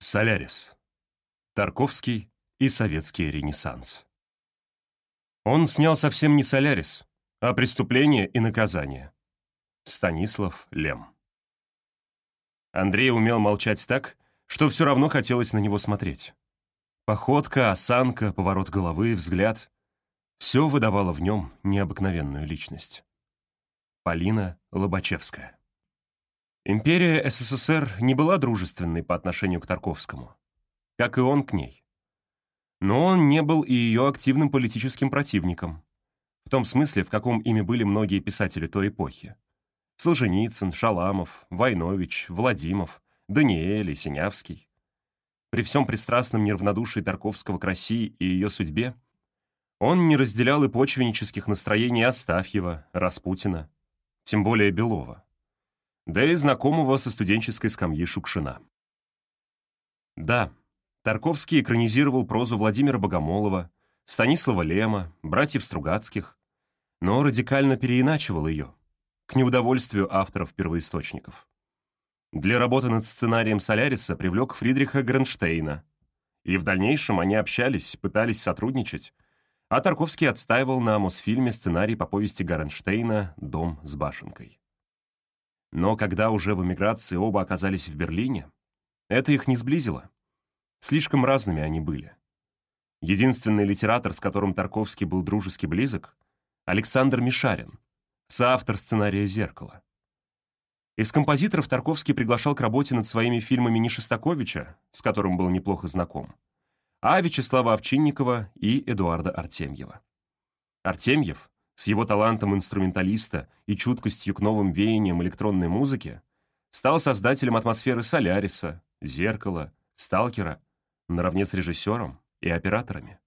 Солярис. Тарковский и советский ренессанс. Он снял совсем не «Солярис», а «Преступление и наказание». Станислав Лем. Андрей умел молчать так, что все равно хотелось на него смотреть. Походка, осанка, поворот головы, взгляд — все выдавало в нем необыкновенную личность. Полина Лобачевская. Империя СССР не была дружественной по отношению к Тарковскому, как и он к ней. Но он не был и ее активным политическим противником, в том смысле, в каком ими были многие писатели той эпохи. Солженицын, Шаламов, Войнович, Владимов, Даниэль и Синявский. При всем пристрастном неравнодушии Тарковского к России и ее судьбе он не разделял и почвеннических настроений Астафьева, Распутина, тем более Белова да и знакомого со студенческой скамьи Шукшина. Да, Тарковский экранизировал прозу Владимира Богомолова, Станислава Лема, братьев Стругацких, но радикально переиначивал ее, к неудовольствию авторов первоисточников. Для работы над сценарием «Соляриса» привлек Фридриха Гренштейна, и в дальнейшем они общались, пытались сотрудничать, а Тарковский отстаивал на Мосфильме сценарий по повести Гаренштейна «Дом с башенкой». Но когда уже в эмиграции оба оказались в Берлине, это их не сблизило. Слишком разными они были. Единственный литератор, с которым Тарковский был дружески близок, Александр Мишарин, соавтор сценария «Зеркало». Из композиторов Тарковский приглашал к работе над своими фильмами не Шостаковича, с которым был неплохо знаком, а Вячеслава Овчинникова и Эдуарда Артемьева. Артемьев с его талантом инструменталиста и чуткостью к новым веяниям электронной музыки, стал создателем атмосферы «Соляриса», «Зеркала», «Сталкера», наравне с режиссером и операторами.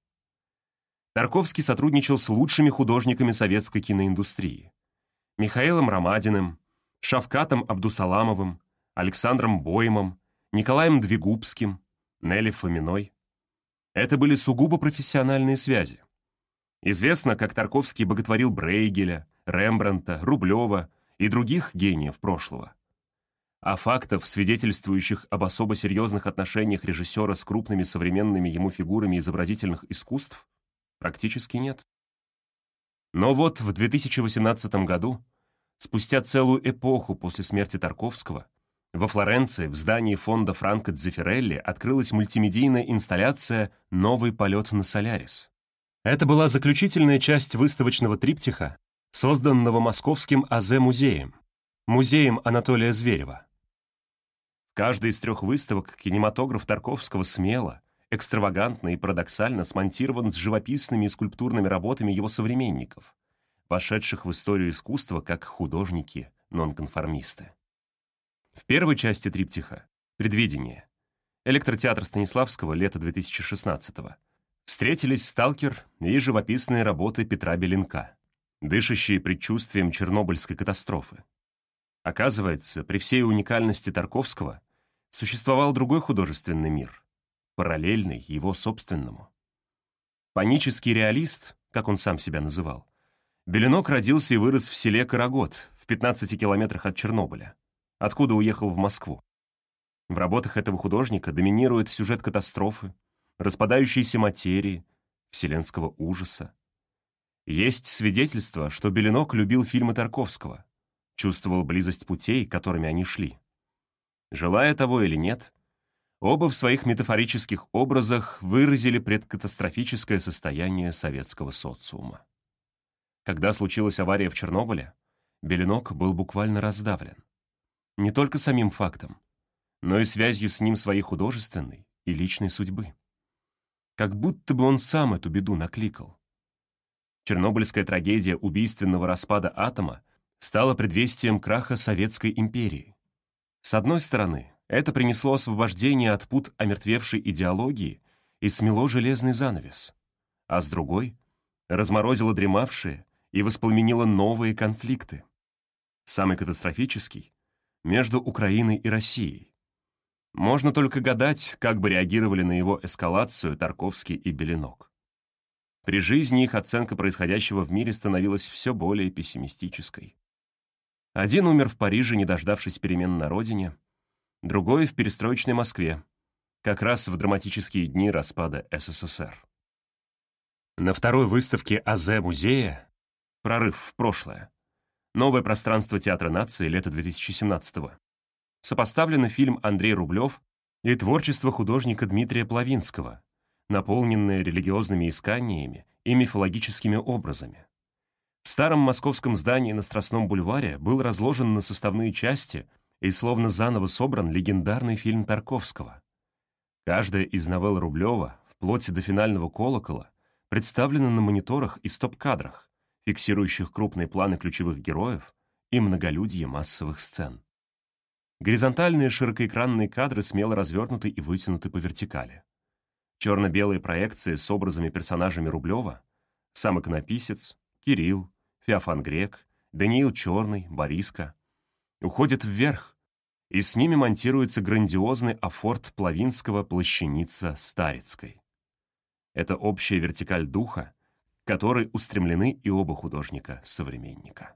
Тарковский сотрудничал с лучшими художниками советской киноиндустрии. Михаилом Ромадиным, Шавкатом Абдусаламовым, Александром Боемом, Николаем Двигубским, Нелли Фоминой. Это были сугубо профессиональные связи. Известно, как Тарковский боготворил Брейгеля, Рембранта, Рублева и других гениев прошлого. А фактов, свидетельствующих об особо серьезных отношениях режиссера с крупными современными ему фигурами изобразительных искусств, практически нет. Но вот в 2018 году, спустя целую эпоху после смерти Тарковского, во Флоренции в здании фонда Франко Дзефирелли открылась мультимедийная инсталляция «Новый полет на Солярис». Это была заключительная часть выставочного триптиха, созданного московским АЗ-музеем, музеем Анатолия Зверева. В из трех выставок кинематограф Тарковского смело, экстравагантно и парадоксально смонтирован с живописными и скульптурными работами его современников, вошедших в историю искусства как художники-нонконформисты. В первой части триптиха «Предвидение» электротеатр Станиславского лета 2016 года встретились «Сталкер» и живописные работы Петра Беленка, дышащие предчувствием Чернобыльской катастрофы. Оказывается, при всей уникальности Тарковского существовал другой художественный мир, параллельный его собственному. Панический реалист, как он сам себя называл, Беленок родился и вырос в селе Карагод, в 15 километрах от Чернобыля, откуда уехал в Москву. В работах этого художника доминирует сюжет катастрофы, распадающейся материи, вселенского ужаса. Есть свидетельство, что Беленок любил фильмы Тарковского, чувствовал близость путей, которыми они шли. Желая того или нет, оба в своих метафорических образах выразили предкатастрофическое состояние советского социума. Когда случилась авария в Чернобыле, Беленок был буквально раздавлен. Не только самим фактом, но и связью с ним своей художественной и личной судьбы как будто бы он сам эту беду накликал. Чернобыльская трагедия убийственного распада атома стала предвестием краха Советской империи. С одной стороны, это принесло освобождение от пут омертвевшей идеологии и смело железный занавес, а с другой — разморозило дремавшие и воспламенило новые конфликты. Самый катастрофический — между Украиной и Россией. Можно только гадать, как бы реагировали на его эскалацию Тарковский и Беленок. При жизни их оценка происходящего в мире становилась все более пессимистической. Один умер в Париже, не дождавшись перемен на родине, другой — в перестроечной Москве, как раз в драматические дни распада СССР. На второй выставке АЗ-музея «Прорыв в прошлое» Новое пространство Театра нации лето 2017-го сопоставлено фильм Андрей Рублев и творчество художника Дмитрия Плавинского, наполненное религиозными исканиями и мифологическими образами. В старом московском здании на Страстном бульваре был разложен на составные части и словно заново собран легендарный фильм Тарковского. Каждая из новелл Рублева, вплоть до финального колокола, представлена на мониторах и стоп-кадрах, фиксирующих крупные планы ключевых героев и многолюдье массовых сцен. Горизонтальные широкоэкранные кадры смело развернуты и вытянуты по вертикали. Черно-белые проекции с образами персонажами Рублева, сам иконописец, Кирилл, Феофан Грек, Даниил Черный, Бориска, уходят вверх, и с ними монтируется грандиозный афорт Плавинского плащаница Старицкой. Это общая вертикаль духа, к которой устремлены и оба художника-современника.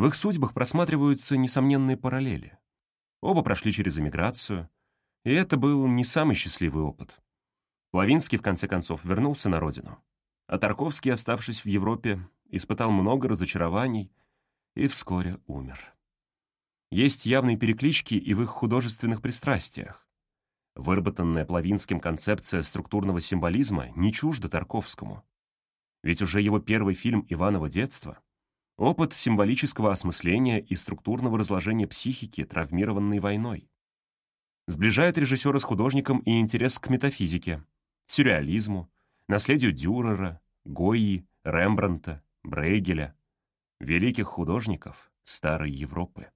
В их судьбах просматриваются несомненные параллели. Оба прошли через эмиграцию, и это был не самый счастливый опыт. Плавинский, в конце концов, вернулся на родину, а Тарковский, оставшись в Европе, испытал много разочарований и вскоре умер. Есть явные переклички и в их художественных пристрастиях. Выработанная Плавинским концепция структурного символизма не чужда Тарковскому. Ведь уже его первый фильм «Иваново детство» Опыт символического осмысления и структурного разложения психики, травмированной войной. Сближает режиссера с художником и интерес к метафизике, сюрреализму, наследию Дюрера, Гойи, Рембранта, Брейгеля, великих художников старой Европы.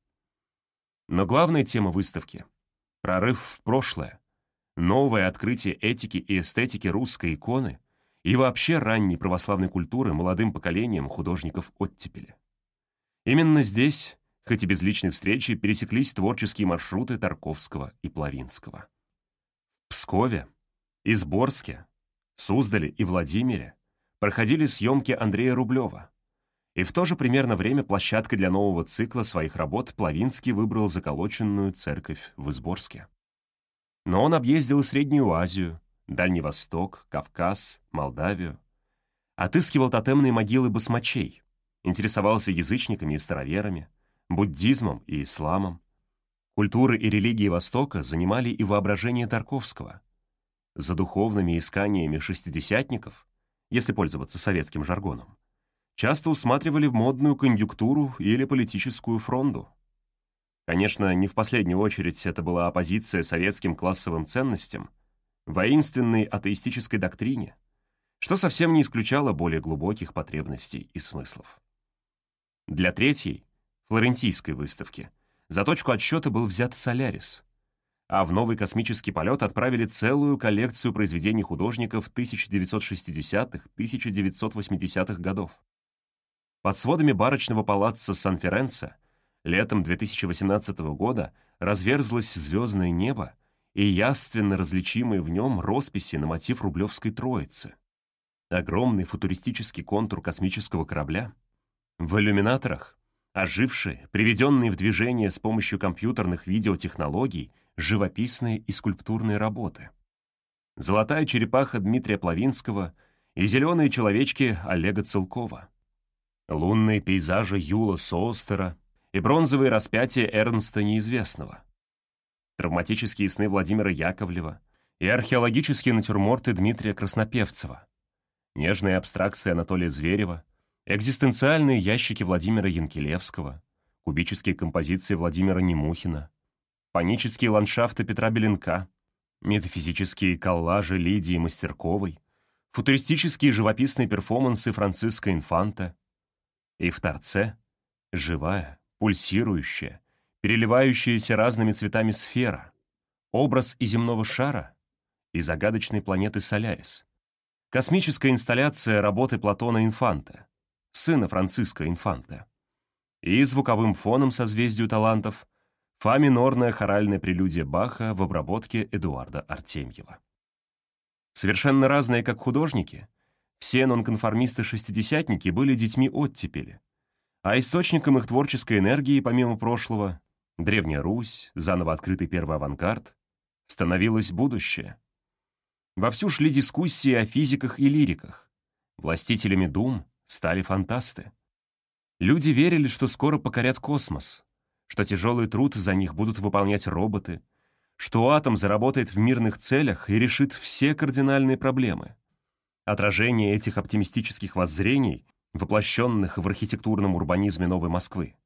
Но главная тема выставки — прорыв в прошлое, новое открытие этики и эстетики русской иконы и вообще ранней православной культуры молодым поколением художников оттепели. Именно здесь, хоть и без личной встречи, пересеклись творческие маршруты Тарковского и Плавинского. В Пскове, Изборске, Суздале и Владимире проходили съемки Андрея Рублева. И в то же примерно время площадкой для нового цикла своих работ Плавинский выбрал заколоченную церковь в Изборске. Но он объездил и Среднюю Азию, Дальний Восток, Кавказ, Молдавию. Отыскивал тотемные могилы басмачей, интересовался язычниками и староверами, буддизмом и исламом. Культуры и религии Востока занимали и воображение Тарковского. За духовными исканиями шестидесятников, если пользоваться советским жаргоном, часто усматривали модную конъюнктуру или политическую фронту. Конечно, не в последнюю очередь это была оппозиция советским классовым ценностям — воинственной атеистической доктрине, что совсем не исключало более глубоких потребностей и смыслов. Для третьей, флорентийской выставки, за точку отсчета был взят «Солярис», а в новый космический полет отправили целую коллекцию произведений художников 1960-1980-х годов. Под сводами барочного палаца Сан-Ференце летом 2018 года разверзлось звездное небо, и явственно различимые в нем росписи на мотив Рублевской Троицы. Огромный футуристический контур космического корабля. В иллюминаторах ожившие, приведенные в движение с помощью компьютерных видеотехнологий, живописные и скульптурные работы. Золотая черепаха Дмитрия Плавинского и зеленые человечки Олега Целкова. Лунные пейзажи Юла Соостера и бронзовые распятия Эрнста Неизвестного травматические сны Владимира Яковлева и археологические натюрморты Дмитрия Краснопевцева, нежные абстракции Анатолия Зверева, экзистенциальные ящики Владимира Янкелевского, кубические композиции Владимира Немухина, панические ландшафты Петра Беленка, метафизические коллажи Лидии Мастерковой, футуристические живописные перформансы Франциска Инфанта. И в торце живая, пульсирующая, переливающаяся разными цветами сфера, образ и земного шара, и загадочной планеты Солярис, космическая инсталляция работы Платона Инфанта, сына Франциска Инфанта, и звуковым фоном созвездию талантов фа минорная хоральная прелюдия Баха в обработке Эдуарда Артемьева. Совершенно разные как художники, все нонконформисты-шестидесятники были детьми оттепели, а источником их творческой энергии, помимо прошлого, Древняя Русь, заново открытый первый авангард, становилось будущее. Вовсю шли дискуссии о физиках и лириках. Властителями дум стали фантасты. Люди верили, что скоро покорят космос, что тяжелый труд за них будут выполнять роботы, что атом заработает в мирных целях и решит все кардинальные проблемы. Отражение этих оптимистических воззрений, воплощенных в архитектурном урбанизме Новой Москвы,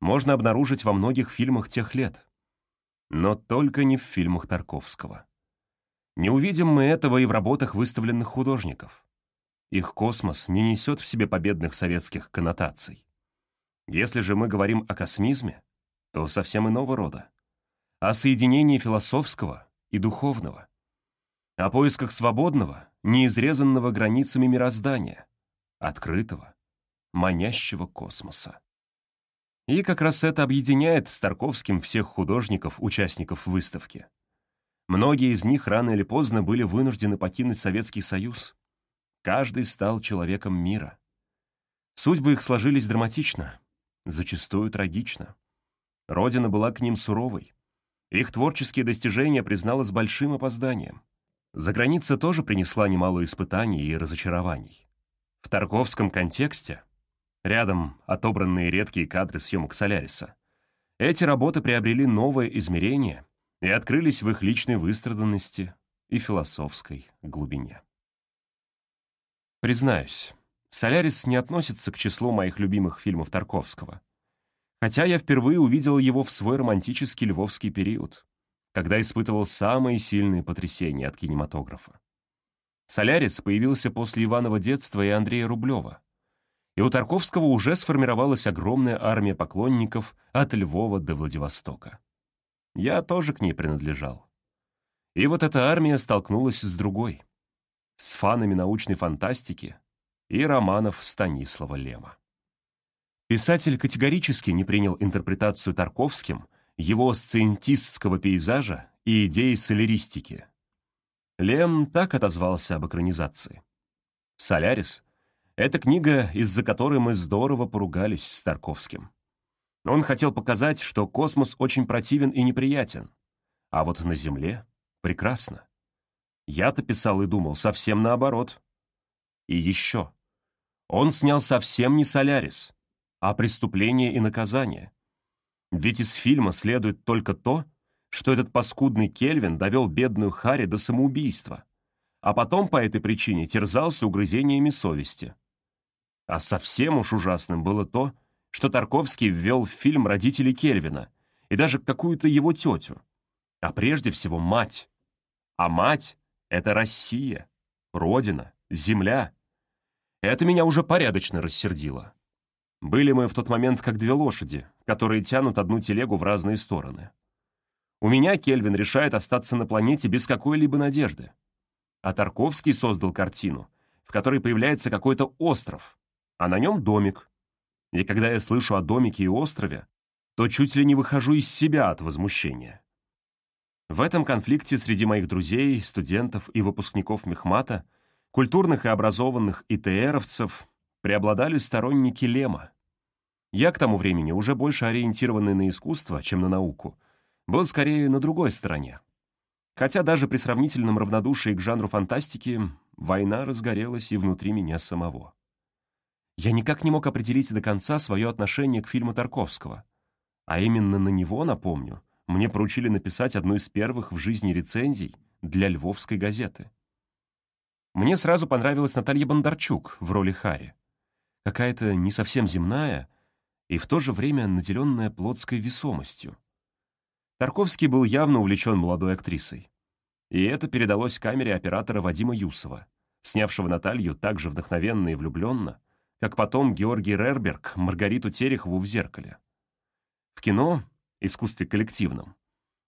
можно обнаружить во многих фильмах тех лет. Но только не в фильмах Тарковского. Не увидим мы этого и в работах выставленных художников. Их космос не несет в себе победных советских коннотаций. Если же мы говорим о космизме, то совсем иного рода. О соединении философского и духовного. О поисках свободного, неизрезанного границами мироздания, открытого, манящего космоса. И как раз это объединяет с Тарковским всех художников, участников выставки. Многие из них рано или поздно были вынуждены покинуть Советский Союз. Каждый стал человеком мира. Судьбы их сложились драматично, зачастую трагично. Родина была к ним суровой. Их творческие достижения признала с большим опозданием. За граница тоже принесла немало испытаний и разочарований. В Тарковском контексте, рядом отобранные редкие кадры съемок «Соляриса», эти работы приобрели новое измерение и открылись в их личной выстраданности и философской глубине. Признаюсь, «Солярис» не относится к числу моих любимых фильмов Тарковского. Хотя я впервые увидел его в свой романтический львовский период, когда испытывал самые сильные потрясения от кинематографа. «Солярис» появился после Иванова детства и Андрея Рублева. И у Тарковского уже сформировалась огромная армия поклонников от Львова до Владивостока. Я тоже к ней принадлежал. И вот эта армия столкнулась с другой, с фанами научной фантастики и романов Станислава Лема. Писатель категорически не принял интерпретацию Тарковским его сциентистского пейзажа и идеи соляристики. Лем так отозвался об экранизации. «Солярис» — это книга, из-за которой мы здорово поругались с Тарковским. Он хотел показать, что космос очень противен и неприятен, а вот на Земле прекрасно. Я-то писал и думал совсем наоборот. И еще. Он снял совсем не «Солярис», а «Преступление и наказание». Ведь из фильма следует только то, что этот паскудный Кельвин довел бедную Хари до самоубийства, а потом по этой причине терзался угрызениями совести. А совсем уж ужасным было то, что Тарковский ввел в фильм родителей Кельвина и даже какую-то его тетю, а прежде всего мать. А мать — это Россия, Родина, Земля. Это меня уже порядочно рассердило. Были мы в тот момент как две лошади, которые тянут одну телегу в разные стороны. У меня Кельвин решает остаться на планете без какой-либо надежды. А Тарковский создал картину, в которой появляется какой-то остров, а на нем домик, и когда я слышу о домике и острове, то чуть ли не выхожу из себя от возмущения. В этом конфликте среди моих друзей, студентов и выпускников Мехмата, культурных и образованных ИТРовцев, преобладали сторонники Лема. Я к тому времени, уже больше ориентированный на искусство, чем на науку, был скорее на другой стороне. Хотя даже при сравнительном равнодушии к жанру фантастики война разгорелась и внутри меня самого. Я никак не мог определить до конца свое отношение к фильму Тарковского. А именно на него, напомню, мне поручили написать одну из первых в жизни рецензий для Львовской газеты. Мне сразу понравилась Наталья Бондарчук в роли Хари. Какая-то не совсем земная и в то же время наделенная плотской весомостью. Тарковский был явно увлечен молодой актрисой. И это передалось камере оператора Вадима Юсова, снявшего Наталью так же вдохновенно и влюбленно, как потом Георгий Рерберг Маргариту Терехову в «Зеркале». В кино, искусстве коллективном,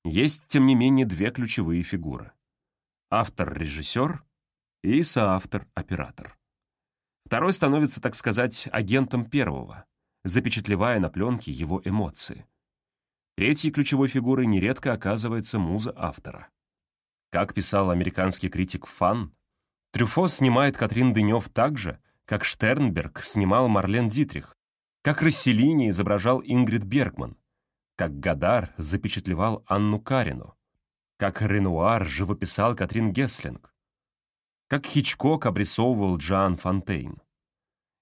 есть, тем не менее, две ключевые фигуры. Автор-режиссер и соавтор-оператор. Второй становится, так сказать, агентом первого, запечатлевая на пленке его эмоции. Третьей ключевой фигурой нередко оказывается муза автора. Как писал американский критик Фан, Трюфо снимает Катрин Дынев так же, как Штернберг снимал Марлен Дитрих, как Расселини изображал Ингрид Бергман, как Гадар запечатлевал Анну Карину. как Ренуар живописал Катрин Гесслинг, как Хичкок обрисовывал Джоан Фонтейн.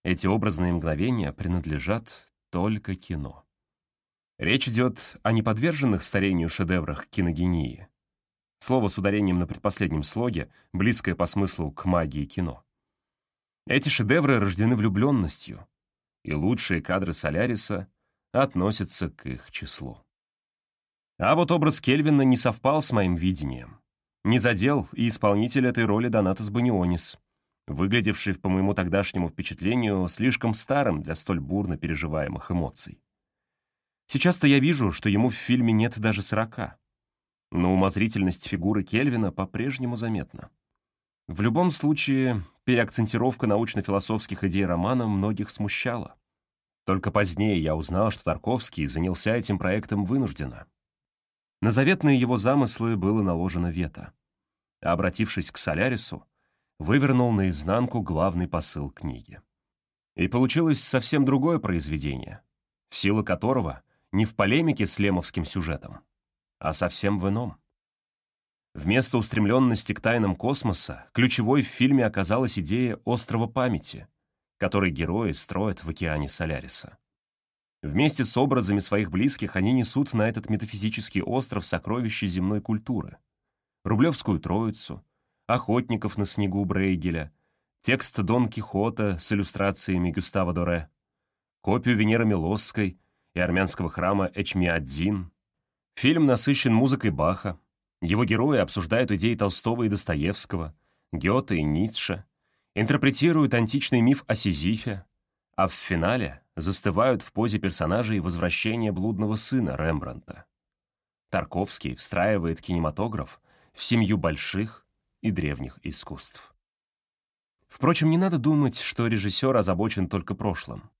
Эти образные мгновения принадлежат только кино. Речь идет о неподверженных старению шедеврах киногении. Слово с ударением на предпоследнем слоге, близкое по смыслу к магии кино. Эти шедевры рождены влюбленностью, и лучшие кадры Соляриса относятся к их числу. А вот образ Кельвина не совпал с моим видением. Не задел и исполнитель этой роли Донатас Банионис, выглядевший, по моему тогдашнему впечатлению, слишком старым для столь бурно переживаемых эмоций. Сейчас-то я вижу, что ему в фильме нет даже сорока. Но умозрительность фигуры Кельвина по-прежнему заметна. В любом случае, переакцентировка научно-философских идей романа многих смущала. Только позднее я узнал, что Тарковский занялся этим проектом вынужденно. На заветные его замыслы было наложено вето. Обратившись к Солярису, вывернул наизнанку главный посыл книги. И получилось совсем другое произведение, сила которого не в полемике с лемовским сюжетом, а совсем в ином. Вместо устремленности к тайнам космоса ключевой в фильме оказалась идея острова памяти, который герои строят в океане Соляриса. Вместе с образами своих близких они несут на этот метафизический остров сокровища земной культуры. Рублевскую Троицу, охотников на снегу Брейгеля, текст Дон Кихота с иллюстрациями Гюстава Доре, копию Венеры Милосской и армянского храма Эчмиадзин. Фильм насыщен музыкой Баха, его герои обсуждают идеи Толстого и Достоевского, Гёте и Ницше, интерпретируют античный миф о Сизифе, а в финале застывают в позе персонажей возвращения блудного сына Рембранта. Тарковский встраивает кинематограф в семью больших и древних искусств. Впрочем, не надо думать, что режиссер озабочен только прошлым.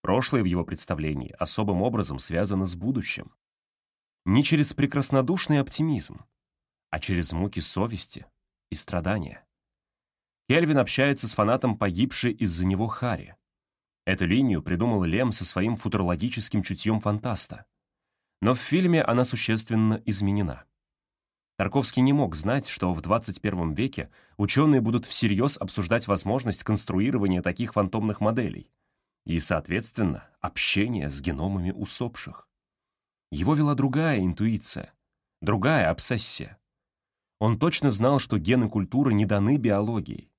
Прошлое в его представлении особым образом связано с будущим не через прекраснодушный оптимизм, а через муки совести и страдания. Кельвин общается с фанатом погибшей из-за него Хари. Эту линию придумал Лем со своим футурологическим чутьем фантаста. Но в фильме она существенно изменена. Тарковский не мог знать, что в 21 веке ученые будут всерьез обсуждать возможность конструирования таких фантомных моделей и, соответственно, общения с геномами усопших. Его вела другая интуиция, другая обсессия. Он точно знал, что гены культуры не даны биологией,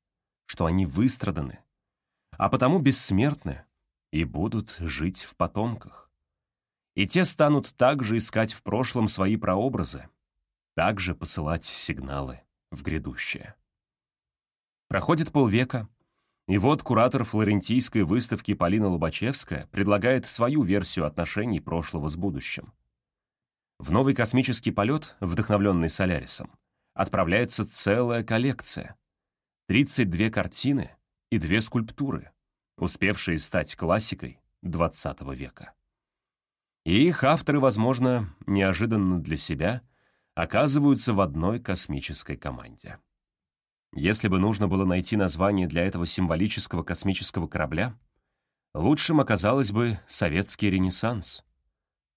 что они выстраданы, а потому бессмертны и будут жить в потомках. И те станут также искать в прошлом свои прообразы, также посылать сигналы в грядущее. Проходит полвека, и вот куратор флорентийской выставки Полина Лобачевская предлагает свою версию отношений прошлого с будущим. В новый космический полет, вдохновленный Солярисом, отправляется целая коллекция. 32 картины и две скульптуры, успевшие стать классикой XX века. И их авторы, возможно, неожиданно для себя, оказываются в одной космической команде. Если бы нужно было найти название для этого символического космического корабля, лучшим оказалось бы «Советский Ренессанс».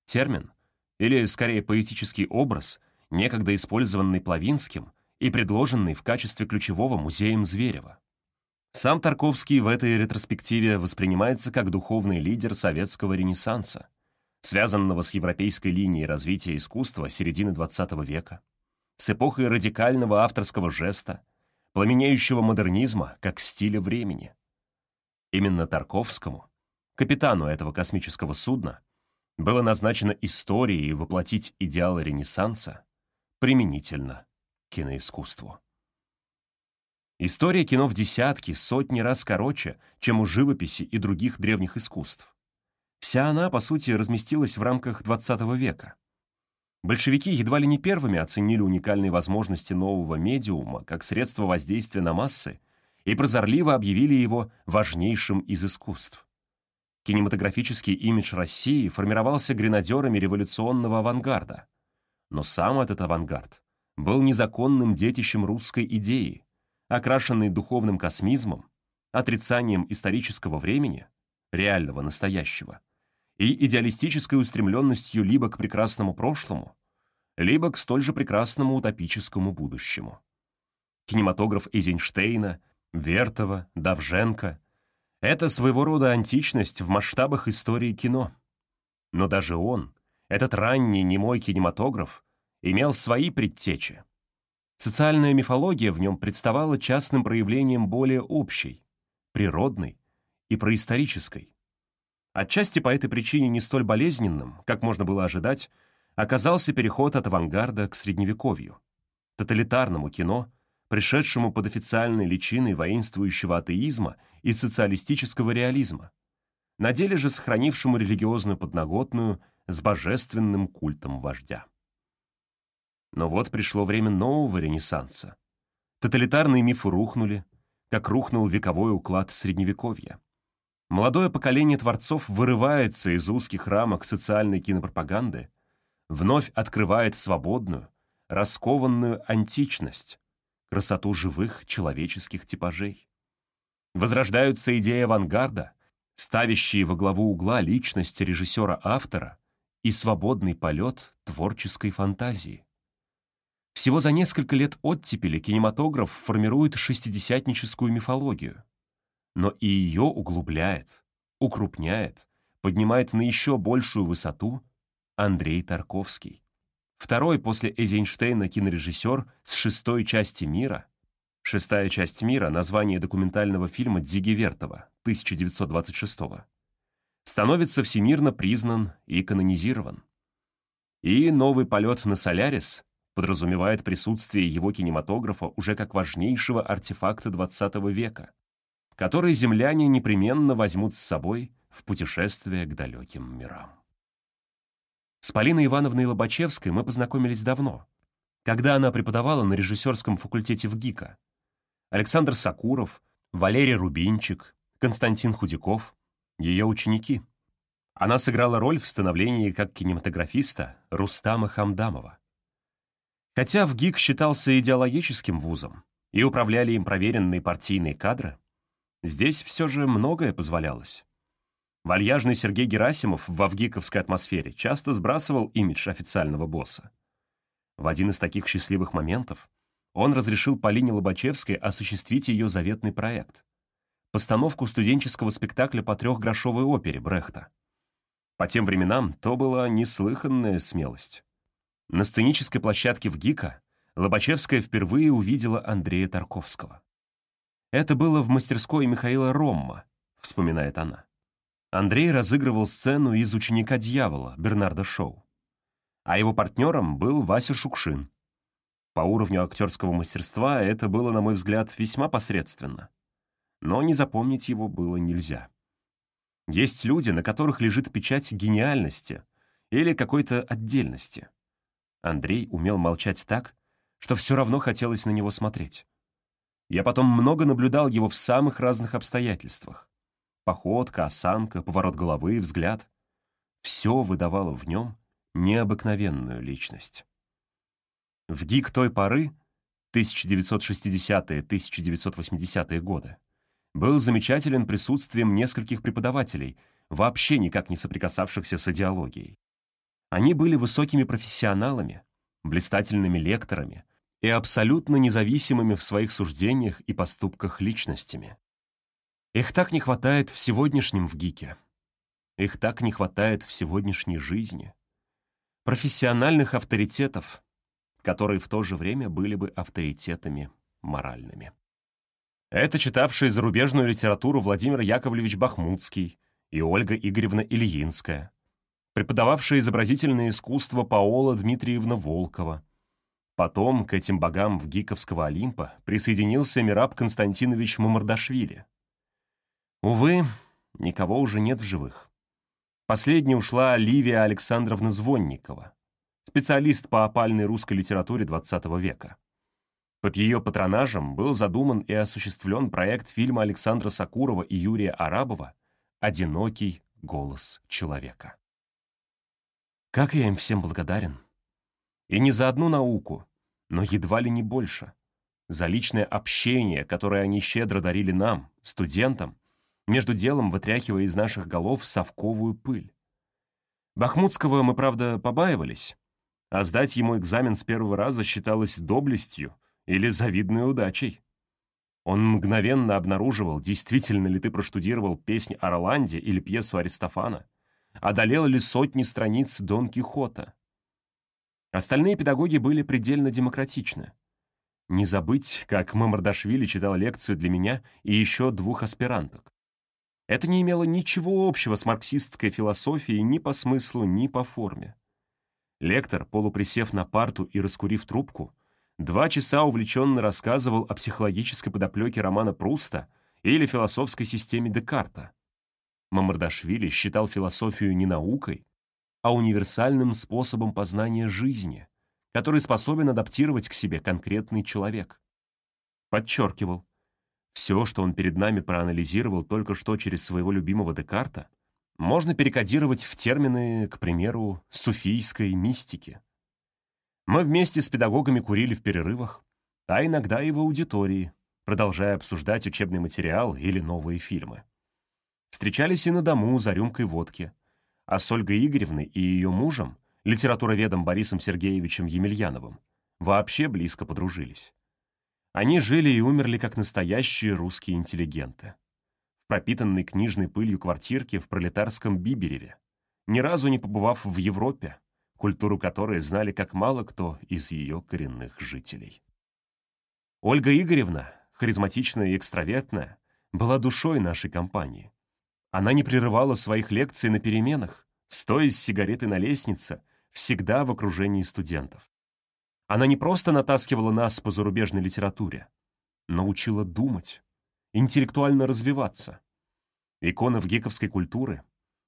Термин — или, скорее, поэтический образ, некогда использованный Плавинским и предложенный в качестве ключевого музеем Зверева. Сам Тарковский в этой ретроспективе воспринимается как духовный лидер советского ренессанса, связанного с европейской линией развития искусства середины XX века, с эпохой радикального авторского жеста, пламенеющего модернизма как стиля времени. Именно Тарковскому, капитану этого космического судна, было назначено историей воплотить идеалы Ренессанса применительно к киноискусству. История кино в десятки, сотни раз короче, чем у живописи и других древних искусств. Вся она, по сути, разместилась в рамках XX века. Большевики едва ли не первыми оценили уникальные возможности нового медиума как средство воздействия на массы и прозорливо объявили его важнейшим из искусств. Кинематографический имидж России формировался гренадерами революционного авангарда. Но сам этот авангард был незаконным детищем русской идеи, окрашенной духовным космизмом, отрицанием исторического времени, реального настоящего, и идеалистической устремленностью либо к прекрасному прошлому, либо к столь же прекрасному утопическому будущему. Кинематограф Эйзенштейна, Вертова, Давженко — это своего рода античность в масштабах истории кино. Но даже он, этот ранний немой кинематограф, имел свои предтечи. Социальная мифология в нем представала частным проявлением более общей, природной и происторической. Отчасти по этой причине не столь болезненным, как можно было ожидать, оказался переход от авангарда к средневековью, тоталитарному кино, пришедшему под официальной личиной воинствующего атеизма и социалистического реализма, на деле же сохранившему религиозную подноготную с божественным культом вождя. Но вот пришло время нового ренессанса. Тоталитарные мифы рухнули, как рухнул вековой уклад Средневековья. Молодое поколение творцов вырывается из узких рамок социальной кинопропаганды, вновь открывает свободную, раскованную античность, красоту живых человеческих типажей. Возрождаются идеи авангарда, ставящие во главу угла личность режиссера-автора и свободный полет творческой фантазии. Всего за несколько лет оттепели кинематограф формирует шестидесятническую мифологию, но и ее углубляет, укрупняет, поднимает на еще большую высоту Андрей Тарковский. Второй после Эйзенштейна кинорежиссер с шестой части мира. Шестая часть мира — название документального фильма Дзиги Вертова 1926 становится всемирно признан и канонизирован. И новый полет на Солярис подразумевает присутствие его кинематографа уже как важнейшего артефакта XX века, который земляне непременно возьмут с собой в путешествие к далеким мирам. С Полиной Ивановной Лобачевской мы познакомились давно, когда она преподавала на режиссерском факультете в ГИКа. Александр Сакуров, Валерий Рубинчик, Константин Худяков — ее ученики. Она сыграла роль в становлении как кинематографиста Рустама Хамдамова. Хотя в ГИК считался идеологическим вузом и управляли им проверенные партийные кадры, здесь все же многое позволялось. Вальяжный Сергей Герасимов в авгиковской атмосфере часто сбрасывал имидж официального босса. В один из таких счастливых моментов он разрешил Полине Лобачевской осуществить ее заветный проект — постановку студенческого спектакля по трехгрошовой опере Брехта. По тем временам то была неслыханная смелость. На сценической площадке в ГИКа Лобачевская впервые увидела Андрея Тарковского. «Это было в мастерской Михаила Ромма», — вспоминает она. Андрей разыгрывал сцену из «Ученика дьявола» Бернарда Шоу. А его партнером был Вася Шукшин. По уровню актерского мастерства это было, на мой взгляд, весьма посредственно. Но не запомнить его было нельзя. Есть люди, на которых лежит печать гениальности или какой-то отдельности. Андрей умел молчать так, что все равно хотелось на него смотреть. Я потом много наблюдал его в самых разных обстоятельствах. Походка, осанка, поворот головы, взгляд. Все выдавало в нем необыкновенную личность. В ГИК той поры, 1960-1980-е годы, был замечателен присутствием нескольких преподавателей, вообще никак не соприкасавшихся с идеологией. Они были высокими профессионалами, блистательными лекторами и абсолютно независимыми в своих суждениях и поступках личностями. Их так не хватает в сегодняшнем в ГИКе. Их так не хватает в сегодняшней жизни. Профессиональных авторитетов, которые в то же время были бы авторитетами моральными. Это читавшие зарубежную литературу Владимир Яковлевич Бахмутский и Ольга Игоревна Ильинская, преподававшая изобразительное искусство Паола Дмитриевна Волкова. Потом к этим богам в Гиковского Олимпа присоединился Мираб Константинович Мамардашвили. Увы, никого уже нет в живых. Последней ушла Ливия Александровна Звонникова, специалист по опальной русской литературе XX века. Под ее патронажем был задуман и осуществлен проект фильма Александра Сакурова и Юрия Арабова «Одинокий голос человека». Как я им всем благодарен. И не за одну науку, но едва ли не больше. За личное общение, которое они щедро дарили нам, студентам, между делом вытряхивая из наших голов совковую пыль. Бахмутского мы, правда, побаивались. а сдать ему экзамен с первого раза считалось доблестью или завидной удачей. Он мгновенно обнаруживал, действительно ли ты проштудировал песнь о Роланде или пьесу Аристофана, одолел ли сотни страниц Дон Кихота. Остальные педагоги были предельно демократичны. Не забыть, как Мамардашвили читал лекцию для меня и еще двух аспиранток. Это не имело ничего общего с марксистской философией ни по смыслу, ни по форме. Лектор, полуприсев на парту и раскурив трубку, два часа увлеченно рассказывал о психологической подоплеке романа Пруста или философской системе Декарта. Мамардашвили считал философию не наукой, а универсальным способом познания жизни, который способен адаптировать к себе конкретный человек. Подчеркивал, все, что он перед нами проанализировал только что через своего любимого Декарта, можно перекодировать в термины, к примеру, суфийской мистики. Мы вместе с педагогами курили в перерывах, а иногда и в аудитории, продолжая обсуждать учебный материал или новые фильмы. Встречались и на дому за рюмкой водки, а с Ольгой Игоревной и ее мужем, литературоведом Борисом Сергеевичем Емельяновым, вообще близко подружились. Они жили и умерли как настоящие русские интеллигенты. В пропитанной книжной пылью квартирке в пролетарском Бибереве, ни разу не побывав в Европе, культуру которой знали как мало кто из ее коренных жителей. Ольга Игоревна, харизматичная и экстравертная, была душой нашей компании. Она не прерывала своих лекций на переменах, стоя с сигаретой на лестнице, всегда в окружении студентов. Она не просто натаскивала нас по зарубежной литературе, но учила думать, интеллектуально развиваться. Икона в гиковской культуры.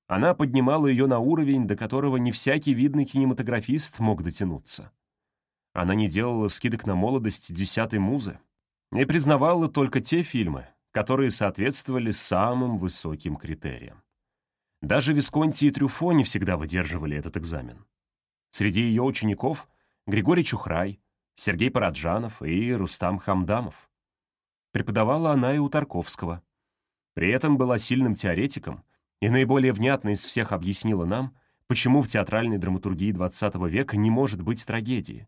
Она поднимала ее на уровень, до которого не всякий видный кинематографист мог дотянуться. Она не делала скидок на молодость десятой музы, не признавала только те фильмы, которые соответствовали самым высоким критериям. Даже Висконти и Трюфо не всегда выдерживали этот экзамен. Среди ее учеников Григорий Чухрай, Сергей Параджанов и Рустам Хамдамов. Преподавала она и у Тарковского. При этом была сильным теоретиком и наиболее внятно из всех объяснила нам, почему в театральной драматургии XX века не может быть трагедии,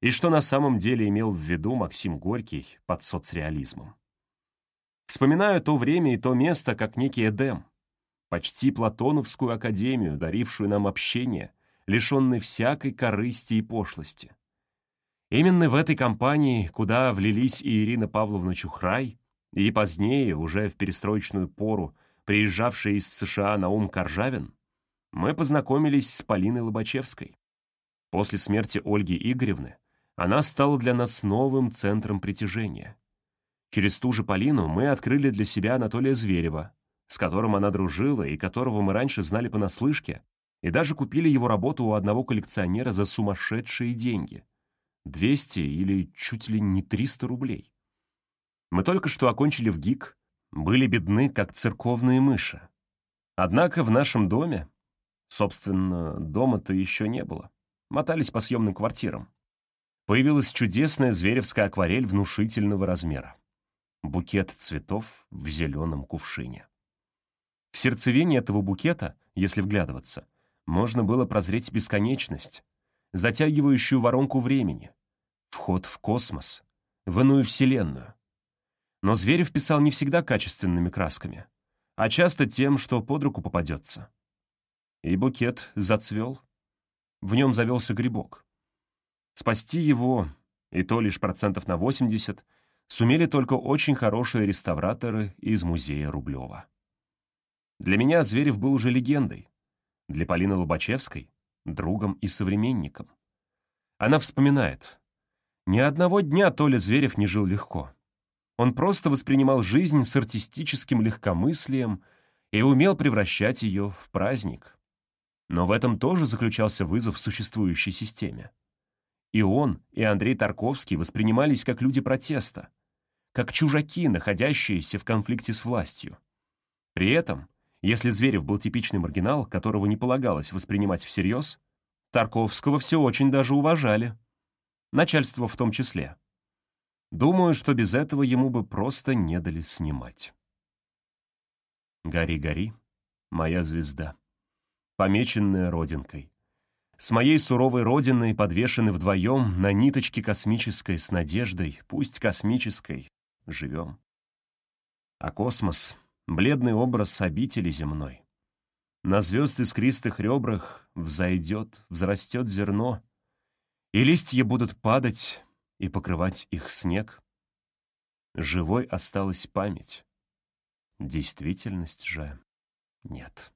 и что на самом деле имел в виду Максим Горький под соцреализмом. Вспоминаю то время и то место как некий Эдем, почти платоновскую академию, дарившую нам общение, лишенный всякой корысти и пошлости. Именно в этой компании, куда влились и Ирина Павловна Чухрай, и позднее, уже в перестроечную пору, приезжавший из США Наум Коржавин, мы познакомились с Полиной Лобачевской. После смерти Ольги Игоревны она стала для нас новым центром притяжения. Через ту же Полину мы открыли для себя Анатолия Зверева, с которым она дружила и которого мы раньше знали понаслышке, и даже купили его работу у одного коллекционера за сумасшедшие деньги — 200 или чуть ли не 300 рублей. Мы только что окончили в ГИК, были бедны, как церковные мыши. Однако в нашем доме, собственно, дома-то еще не было, мотались по съемным квартирам. Появилась чудесная зверевская акварель внушительного размера. Букет цветов в зеленом кувшине. В сердцевине этого букета, если вглядываться, можно было прозреть бесконечность, затягивающую воронку времени, вход в космос, в иную вселенную. Но Зверев писал не всегда качественными красками, а часто тем, что под руку попадется. И букет зацвел. В нем завелся грибок. Спасти его, и то лишь процентов на 80, сумели только очень хорошие реставраторы из музея Рублева. Для меня Зверев был уже легендой, для Полины Лобачевской — другом и современником. Она вспоминает. Ни одного дня Толя Зверев не жил легко. Он просто воспринимал жизнь с артистическим легкомыслием и умел превращать ее в праздник. Но в этом тоже заключался вызов существующей системе. И он, и Андрей Тарковский воспринимались как люди протеста, как чужаки, находящиеся в конфликте с властью. При этом если Зверев был типичный маргинал, которого не полагалось воспринимать всерьез, Тарковского все очень даже уважали. Начальство в том числе. Думаю, что без этого ему бы просто не дали снимать. «Гори, гори, моя звезда, помеченная родинкой. с моей суровой родиной подвешены вдвоем на ниточке космической с надеждой, пусть космической, живем. А космос — бледный образ обители земной. На звезд искристых ребрах взойдет, взрастет зерно, и листья будут падать и покрывать их снег. Живой осталась память, действительность же нет.